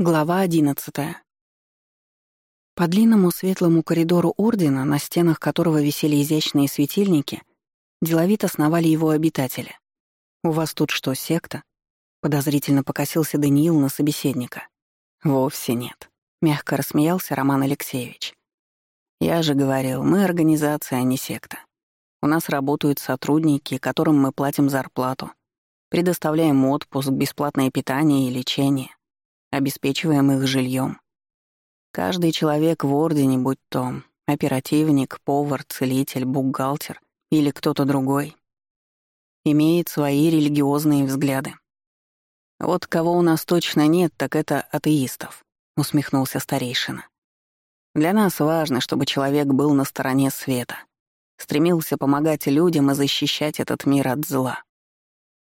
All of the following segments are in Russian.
Глава одиннадцатая. По длинному светлому коридору Ордена, на стенах которого висели изящные светильники, деловито сновали его обитатели. «У вас тут что, секта?» — подозрительно покосился Даниил на собеседника. «Вовсе нет», — мягко рассмеялся Роман Алексеевич. «Я же говорил, мы организация, а не секта. У нас работают сотрудники, которым мы платим зарплату, предоставляем отпуск, бесплатное питание и лечение» обеспечиваем их жильем. Каждый человек в Ордене, будь то оперативник, повар, целитель, бухгалтер или кто-то другой, имеет свои религиозные взгляды. «Вот кого у нас точно нет, так это атеистов», — усмехнулся старейшина. «Для нас важно, чтобы человек был на стороне света, стремился помогать людям и защищать этот мир от зла».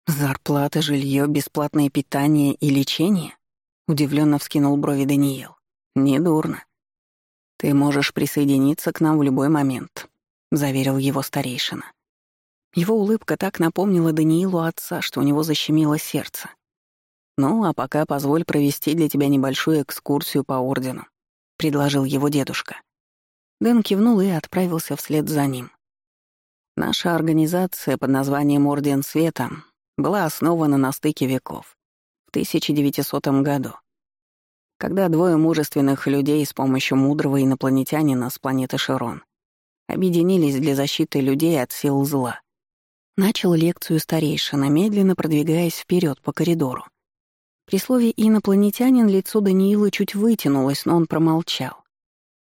«Зарплата, жилье, бесплатное питание и лечение?» Удивленно вскинул брови Даниил. «Недурно. Ты можешь присоединиться к нам в любой момент», — заверил его старейшина. Его улыбка так напомнила Даниилу отца, что у него защемило сердце. «Ну, а пока позволь провести для тебя небольшую экскурсию по ордену», — предложил его дедушка. Дэн кивнул и отправился вслед за ним. Наша организация под названием «Орден Света» была основана на стыке веков. 1900 году, когда двое мужественных людей с помощью мудрого инопланетянина с планеты Широн объединились для защиты людей от сил зла. Начал лекцию старейшина, медленно продвигаясь вперед по коридору. При слове «инопланетянин» лицо Даниила чуть вытянулось, но он промолчал.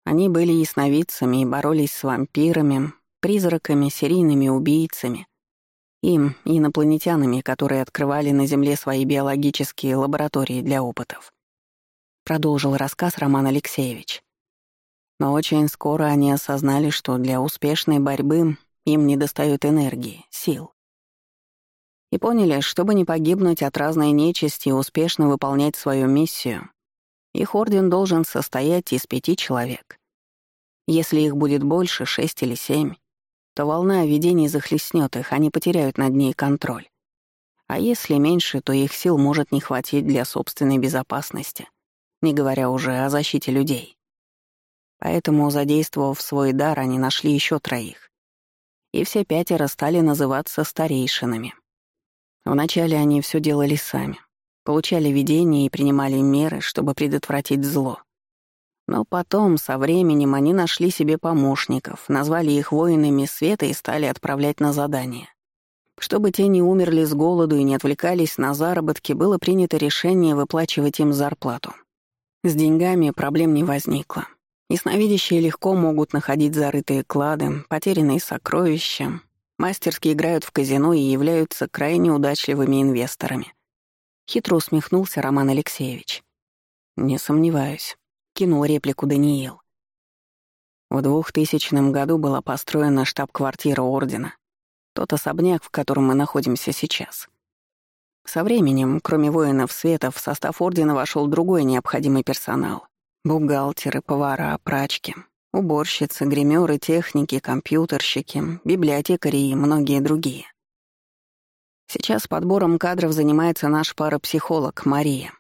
Они были ясновидцами и боролись с вампирами, призраками, серийными убийцами — им, инопланетянами, которые открывали на Земле свои биологические лаборатории для опытов. Продолжил рассказ Роман Алексеевич. Но очень скоро они осознали, что для успешной борьбы им недостает энергии, сил. И поняли, чтобы не погибнуть от разной нечисти и успешно выполнять свою миссию, их орден должен состоять из пяти человек. Если их будет больше, шесть или семь, то волна видений захлестнет их, они потеряют над ней контроль. А если меньше, то их сил может не хватить для собственной безопасности, не говоря уже о защите людей. Поэтому, задействовав свой дар, они нашли еще троих. И все пятеро стали называться старейшинами. Вначале они все делали сами, получали видения и принимали меры, чтобы предотвратить зло — но потом, со временем, они нашли себе помощников, назвали их воинами света и стали отправлять на задания. Чтобы те не умерли с голоду и не отвлекались на заработки, было принято решение выплачивать им зарплату. С деньгами проблем не возникло. Ясновидящие легко могут находить зарытые клады, потерянные сокровища, мастерски играют в казино и являются крайне удачливыми инвесторами. Хитро усмехнулся Роман Алексеевич. «Не сомневаюсь» кинул реплику Даниил. В 2000 году была построена штаб-квартира Ордена, тот особняк, в котором мы находимся сейчас. Со временем, кроме воинов света, в состав Ордена вошел другой необходимый персонал. Бухгалтеры, повара, прачки, уборщицы, гримеры, техники, компьютерщики, библиотекари и многие другие. Сейчас подбором кадров занимается наш парапсихолог Мария.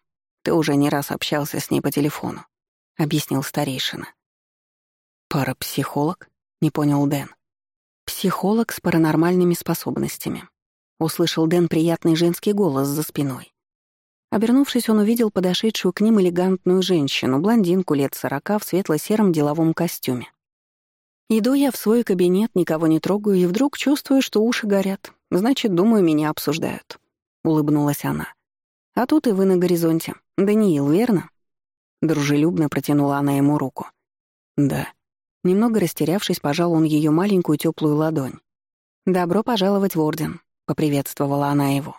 Ты уже не раз общался с ней по телефону. — объяснил старейшина. «Парапсихолог?» — не понял Дэн. «Психолог с паранормальными способностями», — услышал Дэн приятный женский голос за спиной. Обернувшись, он увидел подошедшую к ним элегантную женщину, блондинку лет сорока в светло-сером деловом костюме. Иду я в свой кабинет, никого не трогаю, и вдруг чувствую, что уши горят. Значит, думаю, меня обсуждают. Улыбнулась она. А тут и вы на горизонте. Даниил, верно? Дружелюбно протянула она ему руку. «Да». Немного растерявшись, пожал он ее маленькую теплую ладонь. «Добро пожаловать в Орден», — поприветствовала она его.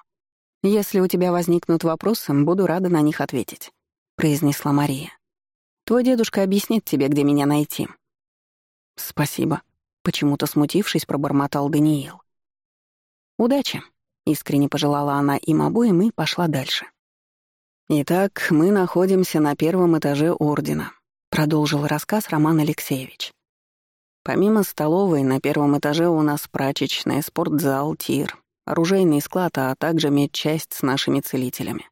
«Если у тебя возникнут вопросы, буду рада на них ответить», — произнесла Мария. «Твой дедушка объяснит тебе, где меня найти». «Спасибо», — почему-то смутившись, пробормотал Даниил. «Удачи», — искренне пожелала она им обоим и пошла дальше. «Итак, мы находимся на первом этаже Ордена», — продолжил рассказ Роман Алексеевич. «Помимо столовой, на первом этаже у нас прачечная, спортзал, тир, оружейный склад, а также медчасть с нашими целителями.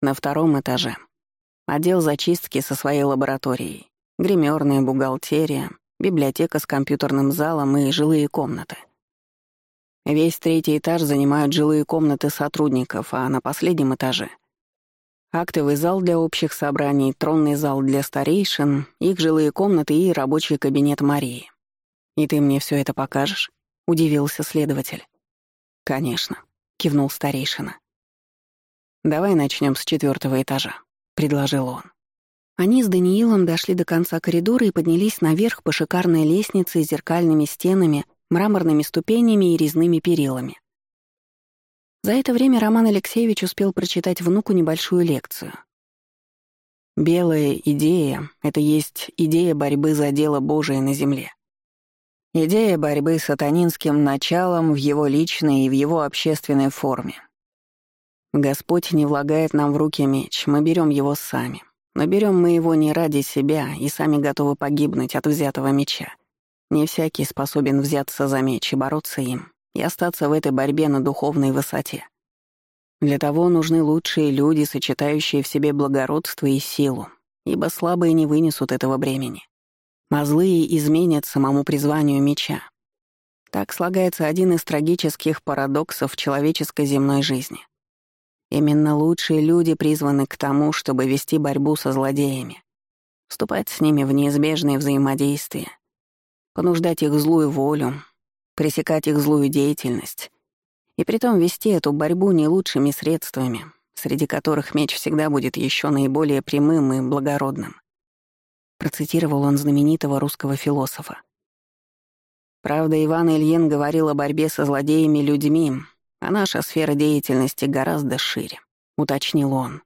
На втором этаже — отдел зачистки со своей лабораторией, гримерная бухгалтерия, библиотека с компьютерным залом и жилые комнаты. Весь третий этаж занимают жилые комнаты сотрудников, а на последнем этаже — Актовый зал для общих собраний, тронный зал для старейшин, их жилые комнаты и рабочий кабинет Марии. «И ты мне все это покажешь?» — удивился следователь. «Конечно», — кивнул старейшина. «Давай начнем с четвертого этажа», — предложил он. Они с Даниилом дошли до конца коридора и поднялись наверх по шикарной лестнице с зеркальными стенами, мраморными ступенями и резными перилами. За это время Роман Алексеевич успел прочитать внуку небольшую лекцию. «Белая идея — это есть идея борьбы за дело Божие на земле. Идея борьбы с сатанинским началом в его личной и в его общественной форме. Господь не влагает нам в руки меч, мы берем его сами. Но берем мы его не ради себя и сами готовы погибнуть от взятого меча. Не всякий способен взяться за меч и бороться им и остаться в этой борьбе на духовной высоте. Для того нужны лучшие люди, сочетающие в себе благородство и силу, ибо слабые не вынесут этого бремени. А изменят самому призванию меча. Так слагается один из трагических парадоксов человеческой земной жизни. Именно лучшие люди призваны к тому, чтобы вести борьбу со злодеями, вступать с ними в неизбежные взаимодействия, понуждать их злую волю, пресекать их злую деятельность. И притом вести эту борьбу не лучшими средствами, среди которых меч всегда будет еще наиболее прямым и благородным. Процитировал он знаменитого русского философа. Правда, Иван Ильин говорил о борьбе со злодеями-людьми, а наша сфера деятельности гораздо шире, уточнил он.